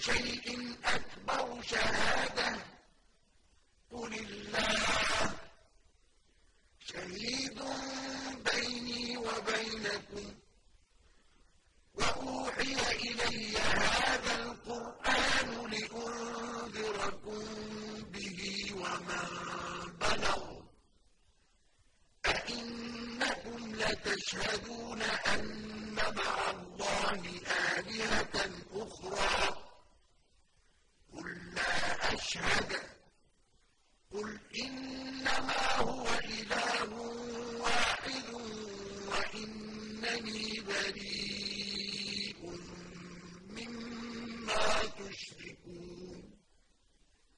شيء أكبر شهادة. قل الله شهيد بيني وبينكم. وأوحي إلي هذا القرآن لأنذركم به ومن بلغ. أئنكم لتشهدون أن مع الله واشهدا قل إنما هو إله واحد وإنني بريء.